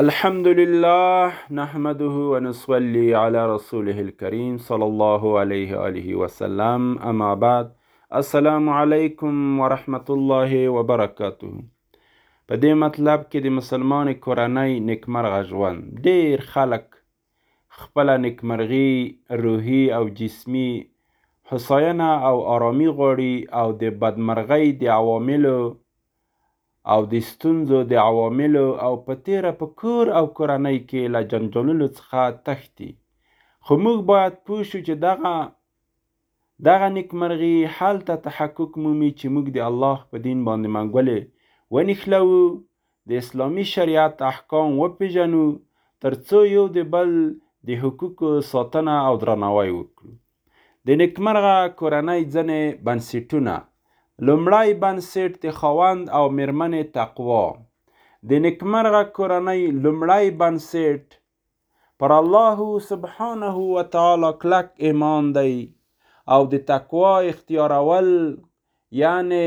الحمد لله نحمده ونصلي على رسوله الكريم صلى الله عليه وآله وسلم أما بعد السلام عليكم ورحمة الله وبركاته په دې مطلب کې د مسلمان کورنۍ نیکمرغه ژوند ډیر خلک خپل نیکمرغي روحي او جسمی حساینه او آرامی غواړي او د بدمرغۍ د عواملو او د ستونزو د عواملو او په تیره په کور او کورنۍ کې له جنجالونو څخه تښتي خو موږ باید پوه شو چې دغه دغه نیکمرغي هلته تحقق مومي چې موږ د الله په دین باندې منګولې ونښلوو د اسلامي شریعت احکام وپیژنو ترڅو یو د بل د حقوقو ساتنه او درناوی وکړو د نیکمرغه کورنۍ ځنې بنسټونه لومړی بنسټ د خاوند او میرمنې تقوا د نیکمرغه کورنۍ لومړی بنسټ پر الله سبحانه و تعالی کلک ایمان دی او د تقوا اختیارول یعنی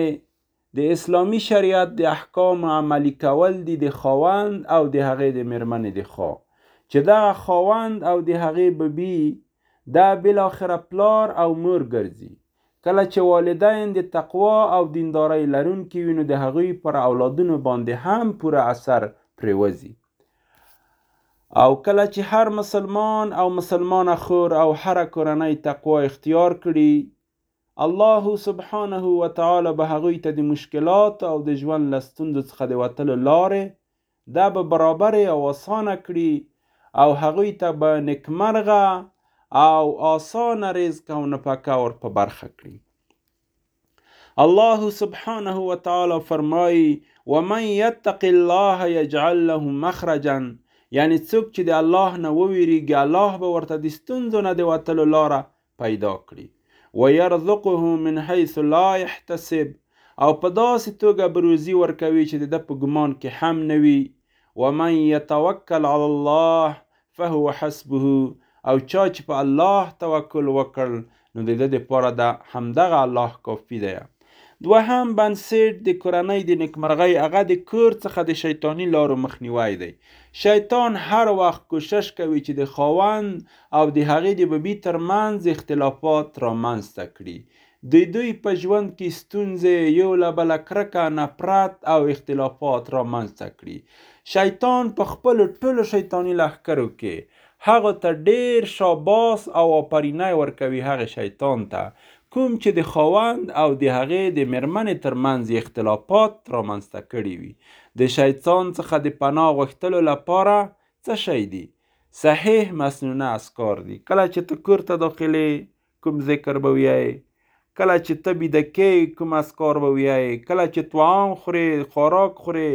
د اسلامي شریعت د احکام عملی کول دي د خاوند او د هغې د میرمنې د خوا چې دغه خاوند او د هغې ببي دا بالاخره پلار او مور ګرځي کله چې والدین د تقوا او دیندارۍ لرونکي وي نو د هغوی پر اولادونو باندې هم پوره اثر پریوځي او کله چې هر مسلمان او مسلمانه خور او هره کورنۍ تقوا اختیار کړي الله سبحانه وتعالی به هغوی ته د مشکلات او د ژوند له ستونزو څخه د وتلو لارې ده به برابرې او آسانه کړي او هغوی ته به نېکمرغه او آسانه رزق او نفقه ور په برخه کړي. الله سبحانه وتعالی فرمایي ومن یتق الله یجعل له مخرجا یعنی څوک چې د الله نه وویریږي الله به ورته د ستونزو نه د وتلو لاره پیدا کړي ويرزقه من حيث لا يحتسب او په داسې توګه به روزي ورکوي چې د ده په ګمان کې هم نه وي ومن يتوکل على الله فهو حسبه او چا چې په الله توکل وکړ نو د ده دپاره ده همدغه الله کافي دی دوهم بنسټ د کورنۍ د نیکمرغۍ هغه د کور څخه د شیطانی لارو مخنیوی دی شیطان هر وخت کوشش کوي چې د خاوند او د هغې د ببي ترمنځ اختلافات رامنځته کړي د دوی په ژوند کې ستونزې یو له بله کرکه نفرت او اختلافات رامنځته کړي شیطان په خپلو ټولو شیطاني لښکرو کې هغه ته ډېر شاباس او آپرینی ورکوي هغه شیطان ته کوم چې د خاوند او د هغې د مېرمنې تر منځ یې اختلافات رامنځته کړي وي. د شیطان څخه د پناه غوښتلو لپاره څه شی دي؟ صحیح مسنونه اذکار دي. کله چې ته کور ته داخلې، کوم ذکر به ویای کله چې ته بیده کې کوم اسکار به ویای کله چې طعام خورې خوراک خورې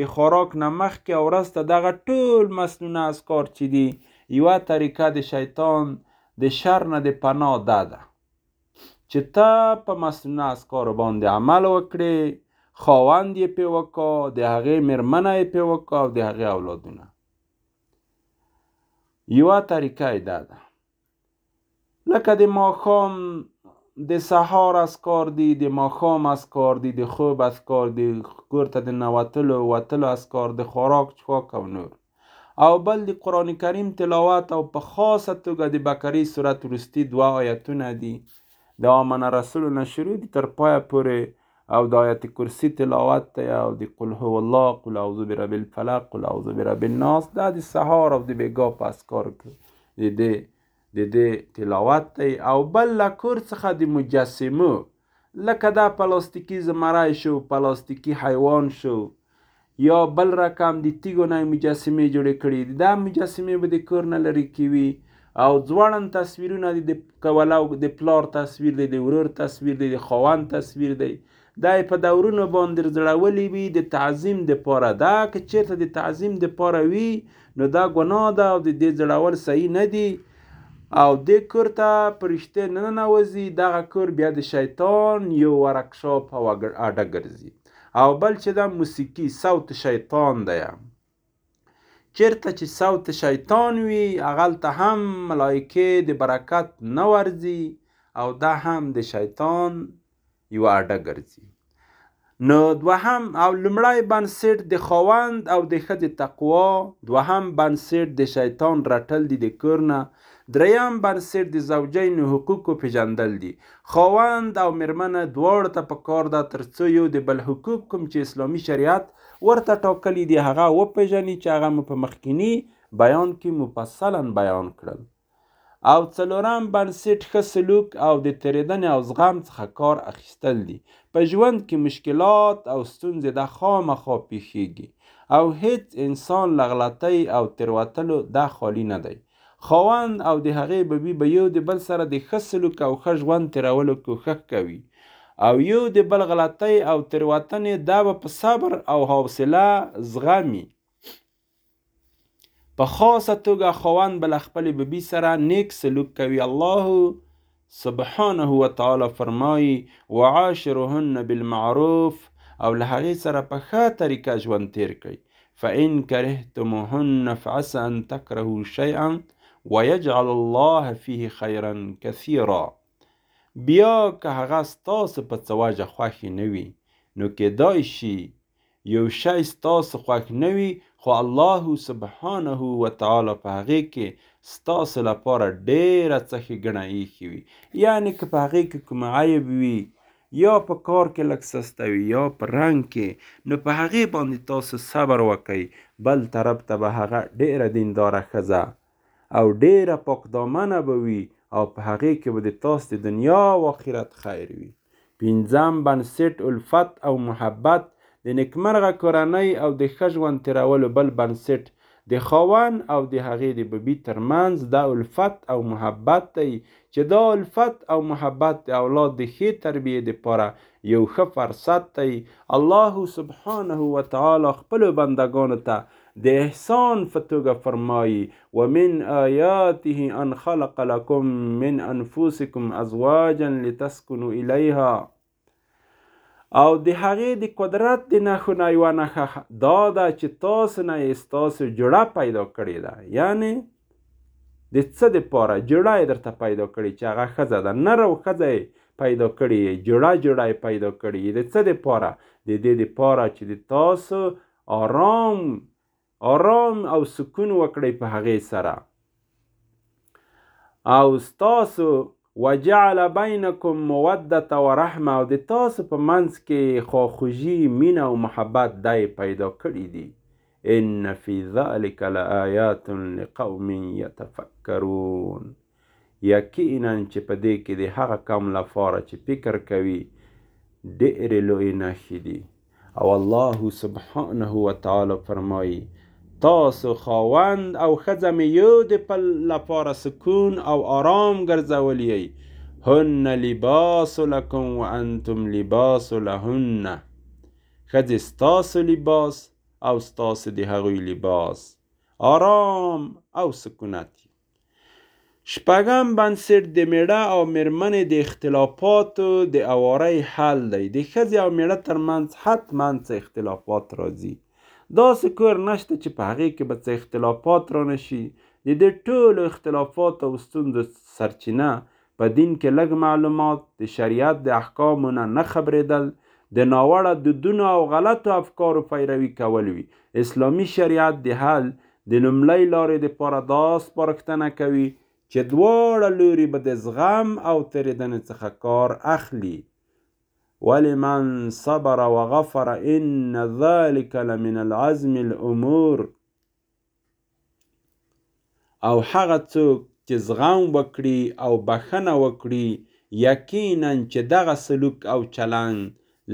د خوراک نه مخکې او وروسته دغه ټول مسنونه اسکار چې دي یوه طریقه د شیطان د شر نه د پناه ده ده چې ته په مسنونه اسکارو باندې عمل وکړې خاوند یې پې وکړه د هغې مېرمنه یې پې وکړه او د هغې اولادونه یوه طریقه یې ده ده لکه د ماښام د سهار اسکار دي د ماښام اسکار دي د خوب اسکار دي کور ته د نوتلو وتلو اسکار د خوراک چښاک او نور او بل د قرآن کریم تلاوت او په خاصه توګه د بکری صورت وروستي دوه آیتونه دي د آمن رسولو نه شروع دي تر پایه پورې او د آیت کرسی تلاوت دی او د قل هو الله قل اعوذ برب الفلق قل اعوذ برب الناس دا د سهار او د بیګا په اسکار کې د دې د دې تلاوت دی او بل له کور څخه د مجسمو لکه دا پلاستیکي زمری شو پلاستیکي حیوان شو یا بل رقم د تیګو نه مجسمې جوړې کړي دي دا مجسمې به د کور نه لرې کوي او ځوړن تصویرونه دي د کولو د پلار تصویر دی د ورور تصویر دی د خاوند تصویر دی دا په دورونو باندې زړولې وي د تعظیم د پاره دا که چیرته د تعظیم د پاره وي نو دا ګناه ده او د دې زړول صحیح نه دي او د کور ته پرشته نه ننوځي دغه کور بیا د شیطان یو ورکشاپ او اډه ګرځي او بل چې دا موسیقي صوت شیطان دی چیرته چې صوت شیطان وي هغلته هم ملایکې د برکت نه ورځي او دا هم د شیطان یوه اډه ګرځي نو دوهم او لومړی بنسټ د خاوند او د ښځې تقوا دوهم بنسټ د شیطان رټل دي د کور نه درېیم بنسټ د زوجین حقوقو پېژندل دي. خاوند او مېرمنه دواړو ته په کار ده تر څو یو د بل حقوق کوم چې اسلامي شریعت ورته ټاکلي دي هغه وپېژني چې هغه مو په مخکیني بیان کې مفصلاً بیان کړل. او څلورم بنسټ ښه سلوک او د تېرېدنې او زغم څخه کار اخیستل دي. په ژوند کې مشکلات او ستونزې ده خامخا پېښېږي او هېڅ انسان له غلطۍ او تېروتلو ده خالي نه دی. خاوند او د هغې ببي به یو د بل سره د ښه سلوک او ښه ژوند تېرولو کوښښ کوي او یو د بل غلطۍ او تېروتنې دا به په صبر او حوصله زغمي. په خاصه توګه خاوند به له خپلې ببي سره نیک سلوک کوي، الله سبحانه وتعالی فرمايي، وعاشرهن بالمعروف او له هغې سره په ښه طریقه ژوند تیر کړئ فان کرهتموهن فعسى ان تکرهوا شیئا ويجعل الله فيه خيرا كثيرا بیا که هغه ستاسو په څه وجه خوښې نه وي نو کېدای شي یو شی ستاسو خوښ نه وي خو الله سبحانه وتعالی په هغې کې ستاسو لپاره ډېره څه ښېګڼه ایښې وي یعنې که په هغې کې کوم عیب وي یا په کار کې لږ سسته وي یا په رنګ کې نو په هغې باندې تاسو صبر وکړئ بل طرف ته به هغه ډېره دینداره ښځه او ډېره پاکدامنه به وي او په هغې کې به د تاسو د دنیا او آخرت خیر وي. پنځم بنسټ الفت او محبت، د نېکمرغه کورنۍ او د ښه ژوند تېرولو بل بنسټ د خاوند او د هغې د ببي تر منځ دا الفت او محبت دی چې دا الفت او محبت د اولاد د ښې تربیې دپاره یو ښه فرصت دی، الله سبحانه وتعالی خپلو بندګانو ته د احسان په توګه فرمایي ومن آیاته ان خلق لکم من انفسکم ازواجا لتسکنو الیها او د هغې د قدرت د نښو نه یوه نښه دا ده چې تاسو نه یې ستاسو جوړه پیدا کړې ده یعنې د څه دپاره جوړه یې درته پیدا کړې چې هغه ښځه ده نر او ښځه یې پیدا کړې یې جوړه جوړه یې پیدا کړې یې د څه دپاره د دې دپاره چې د تاسو آرام آرام او سکون وکړئ په هغې سره او ستاسو وجعل بینکم مودته و رحمه او د تاسو په منځ کې خواخوږي مینه او محبت دی پیدا کړي دي ان فی ذلک لآیات لقوم یتفکرون یقینا چې په دې کې د هغه قوم لپاره چې فکر کوي ډېرې لویې نښې دي او الله سبحانه وتعالی فرمایي تاسو خاوند او ښځه مې یو د پل لپاره سکون او آرام ګرځولی هن لباس لکم و انتم لباس لهن ښځې ستاسو لباس او ستاسو د هغوی لباس آرام او سکونت شپږم بنسټ د مېړه او مېرمنې د اختلافاتو د اوارۍ حل دی. د ښځې او مېړه ترمنځ حتما څه اختلافات راځي. داسې کور نشته چې په هغې کې به څه اختلافات رانه شي. د دې ټولو اختلافاتو او ستونزو سرچینه په دین کې لږ معلومات، د شریعت د احکامو نه نه خبرېدل، د ناوړه دودونو او غلطو افکارو پیروي کول وي. اسلامي شریعت د حل د لومړۍ لارې لپاره دا سپارښتنه کوي، چې دواړه لوري به د زغم او تېرېدنې څخه کار اخلي، ولمن صبر وغفر ان ذلک لمن العزم الامور. او هغه څوک چې زغم وکړي او بخښنه وکړي یقینا چې دغه سلوک او چلند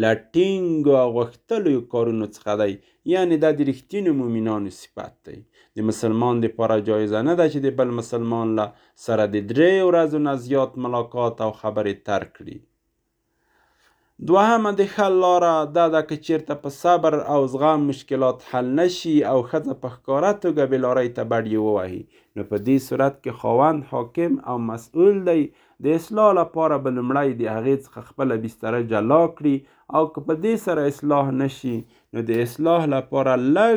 له ټینګو او غښتلیو کارونو څخه دی یعنې دا د رښتینو مؤمنانو صفت دی د مسلمان دپاره جایزه نه ده چې د بل مسلمان له سره د درې ورځو نه زیات ملاقات او خبرې ترک کړي دوهمه د حل لاره دا ده که چیرته په صبر او زغم مشکلات حل نشي او ښځه په ښکاره توګه بې لارۍ ته بډې ووهي نو په دې صورت کې خاوند حاکم او مسئول دی د اصلاح لپاره به لومړی د هغې څخه خپله بستره جلا کړي او که په دې سره اصلاح نشي نو د اصلاح لپاره لږ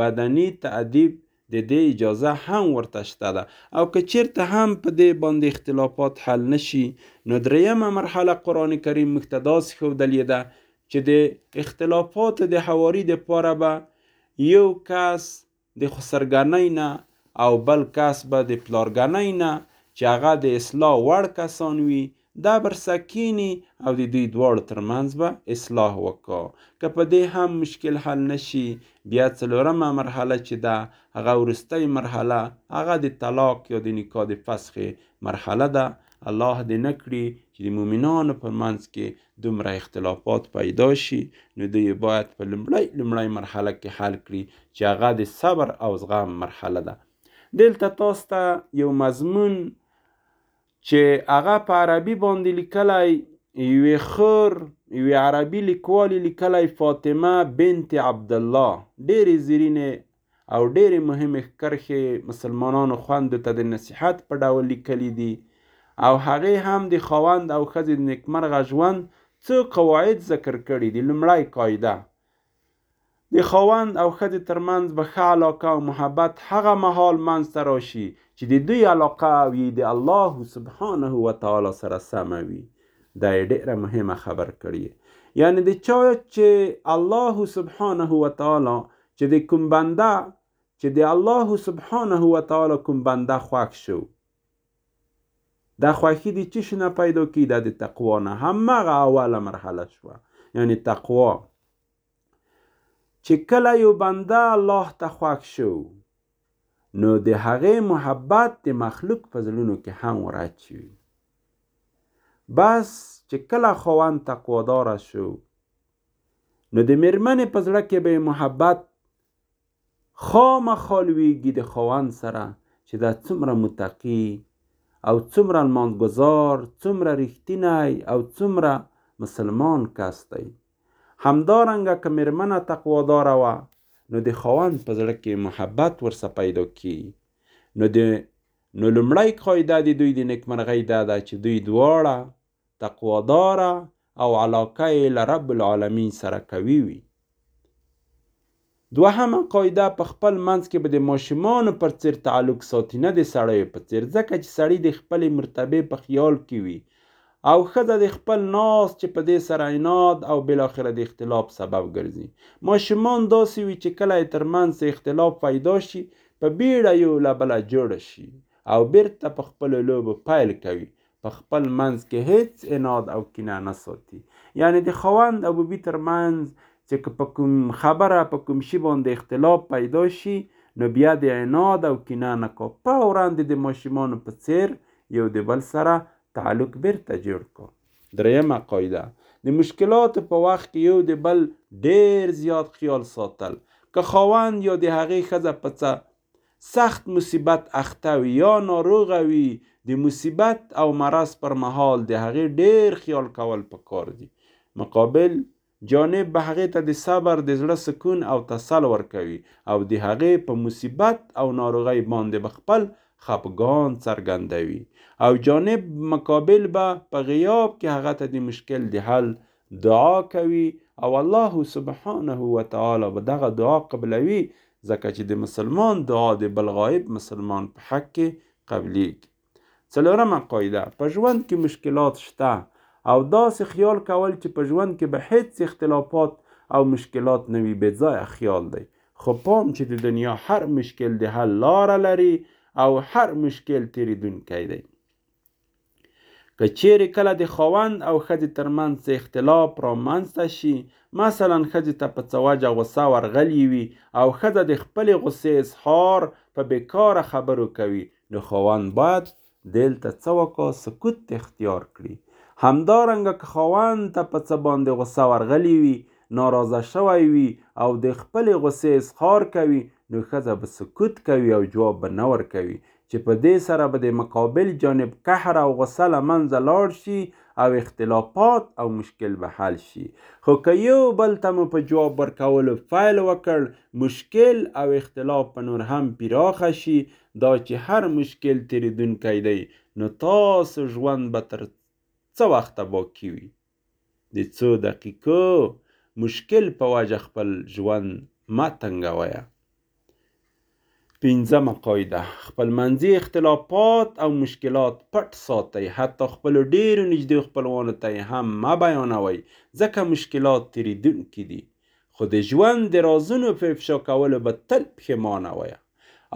بدني تعدیب د دې اجازه هم ورته شته ده او که چیرته هم په دې باندې اختلافات حل نشي نو دریمه مرحله قرآن کریم موږ ته داسې ښودلې ده چې د اختلافاتو د حواري د پاره به یو کس د خسرګنۍ نه او بل کس به د پلارګنۍ نه چې هغه د اصلاح وړ کسان وي دا بر سه کینی او د دوی دواړو تر منځ به اصلاح وکا که په دی هم مشکل حل نه شی بیا څلورمه مرحله چی ده هغه وروستی مرحله هغه د طلاق یا د نکاح د فسخ مرحله ده الله دی نه کړی چی د مومنانو په منځ کی دومره اختلافات پیدا شی نو دوی باید په لومړی لومړی مرحله کی حل کړی چی هغه د صبر او زغم مرحله ده دلته تاسو ته یو مضمون چې هغه په عربي باندې لیکلی یوې خور یوې عربي لیکوالې لیکلی فاطمه بنت عبدالله ډېرې زیرینې او ډېرې مهمې کرښې مسلمانانو خوندو ته د نصیحت په ډول لیکلي دي او هغې هم د خاوند او ښځې د نیکمرغه ژوند څو قواعد ذکر کړي دي لومړی قاعده د خاوند او ښځې تر منځ به ښه علاقه او محبت هغه مهال منځ ته راشي چې د دوی علاقه او یی د الله سبحانه و تعالی سره سمه وي. دا یې ډېره مهمه خبر کړي. یعنې د چا چې الله سبحانه و تعالی چې د کوم بنده چې د الله سبحانه و تعالی کوم بنده خوښ شو دا خوښي دي چی شنه پیدا کی دا د تقوا نه همغه اوله مرحله شوه یعنی تقوا چې کله یو بنده الله ته خوښ شو نو د هغه محبت د مخلوق په زړونو کې هم ورچ شي بس چې کله خوان تقوادار شو نو د میرمنې په زړه کې به محبت خامخا لویږي د خاوند سره چې دا څومره متقي او څومره لمانځ ګزار څومره رښتینی او څومره مسلمان کس دی همدارنګه که میرمنه تقواداره وه نو د خاوند په زړه کې محبت ورسه پیدا کی نو د نو لومړی قاعده د دوی د نیکمرغۍ دا ده چې دوی دواړه تقواداره او علاقه یې له رب العالمین سره قوي وي. دوهمه قاعده، په خپل منځ کې به د ماشومانو پر څېر تعلق ساتي نه د سړیو په څېر، ځکه چې سړي د خپلې مرتبې په خیال کې وي او ښځه د خپل ناز چې په دې سره عناد او بالاخره د اختلاف سبب ګرځي. ماشومان داسې وي چې کله یې تر منځ څه اختلاف پیدا شي په بیړه یو له بله جوړ شي او بیرته په خپلو لوبو پیل کوي په خپل منځ کې هیڅ اناد او کینه نه ساتي یعنی د خاوند او بوبي تر منځ چې که په کوم خبره په کوم شي باندې اختلاف پیدا شي نو بیا د عناد او کینه نه کو په وړاندې د ماشومانو په څیر یو د بل سره تعلق بیرته جوړ کو دریمه قاعده د مشکلاتو په وخت کې یو د بل ډیر زیات خیال ساتل که خاوند یا د هغې ښځه په څه سخت مصیبت اخته وي یا ناروغه وي د مصیبت او مرض پر مهال د هغې ډیر خیال کول پکار دي مقابل جانب به هغې ته د صبر د زړه سکون او تسل ورکوي او د هغې په مصیبت او ناروغۍ باندې به خپل خپګان څرګندوي او جانب مقابل به په غیاب کې هغه ته د مشکل د حل دعا کوي او الله سبحانه وتعالی به دغه دعا قبلوي ځکه چې د مسلمان دعا د بل غایب مسلمان په حق کې قبليږي څلورمه قاعده په ژوند کې مشکلات شته او داسې خیال کول چې په ژوند کې به هیڅ اختلافات او مشکلات نه وي بې ځایه خیال دی خو پام چې د دنیا هر مشکل د حل لاره لري او هر مشکل تیریدونکی دی که چیرې کله د خاوند او ښځې ترمنځ څه اختلاف رامنځته شي مثلا ښځې ته په څه وجه غصه ورغلې وي او ښځه د خپلې غصې اظهار په بیکاره خبرو کوي نو خاوند باید دلته څه وکړي سکوت اختیار کړي همدارنګه که خاوند ته په څه باندې غصه ورغلې وي ناراضه شوی وي او د خپلې غصې اظهار کوي نو ښځه به سکوت کوي او جواب به نه ورکوي چې په دې سره به د مقابل جانب قهر او غصه له منځه لاړ شي او اختلافات او مشکل به حل شي خو که یو بل ته مو په جواب ورکولو فیل وکړ مشکل او اختلاف به نور هم پراخه شي دا چې هر مشکل تیریدونکی دی نو تاسو ژوند به تر څه وخته باقي وي د څو دقیقو مشکل په وجه خپل ژوند مه تنګویه پنځمه قاعده خپل منځي اختلافات او مشکلات پټ ساتئ حتی خپل ډیرو نږدې خپلوانو ته هم مه بیانوئ ځکه مشکلات تیریدونکي دي خو د ژوند د رازونو په افشا کولو به تل پښېمانه وئ.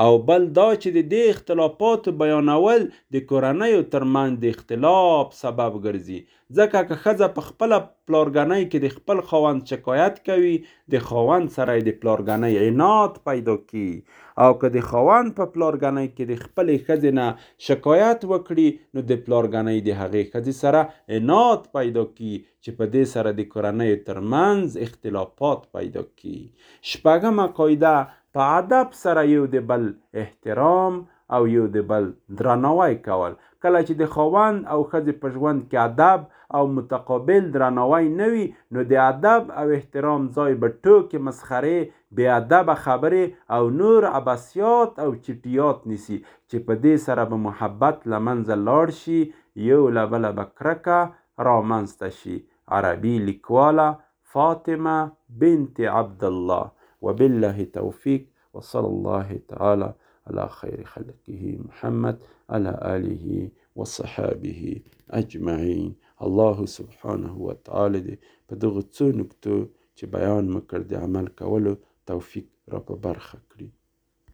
او بل دا چې د دې اختلافاتو بیانول د کورنیو تر منځ د اختلاف سبب ګرځي، ځکه که ښځه په خپله پلارګنۍ کې د خپل خاوند شکایت کوي، د خاوند سره یې د پلارګنۍ عناد پیدا کېږي او که د خاوند په پلارګنۍ کې د خپلې ښځې نه شکایت وکړي، نو د پلارګنۍ د هغې ښځې سره عناد پیدا کېږي، چې په دې سره د کورنیو تر منځ اختلافات پیدا کړي. شپږمه قاعده، په ادب سره یو د بل احترام او یو د بل درناوی کول. کله چې د خاوند او ښځې په ژوند کې ادب او متقابل درناوی نه وي، نو د ادب او احترام ځای به ټوکې، مسخرې، بې ادبه خبرې او نور عبثیات او چټیات نیسي، چې په دې سره به محبت له منځه لاړ شي، یو له بله به کرکه رامنځته شي عربي لیکواله فاطمه بنت عبدالله وبالله توفیق وصلی الله تعالی علی خیر خلقه محمد علی آله وصحابه اجمعین الله سبحانه وتعالی دې په دغو څو نکتو چې بیان مو کړ د عمل کولو توفیق را په برخه کړي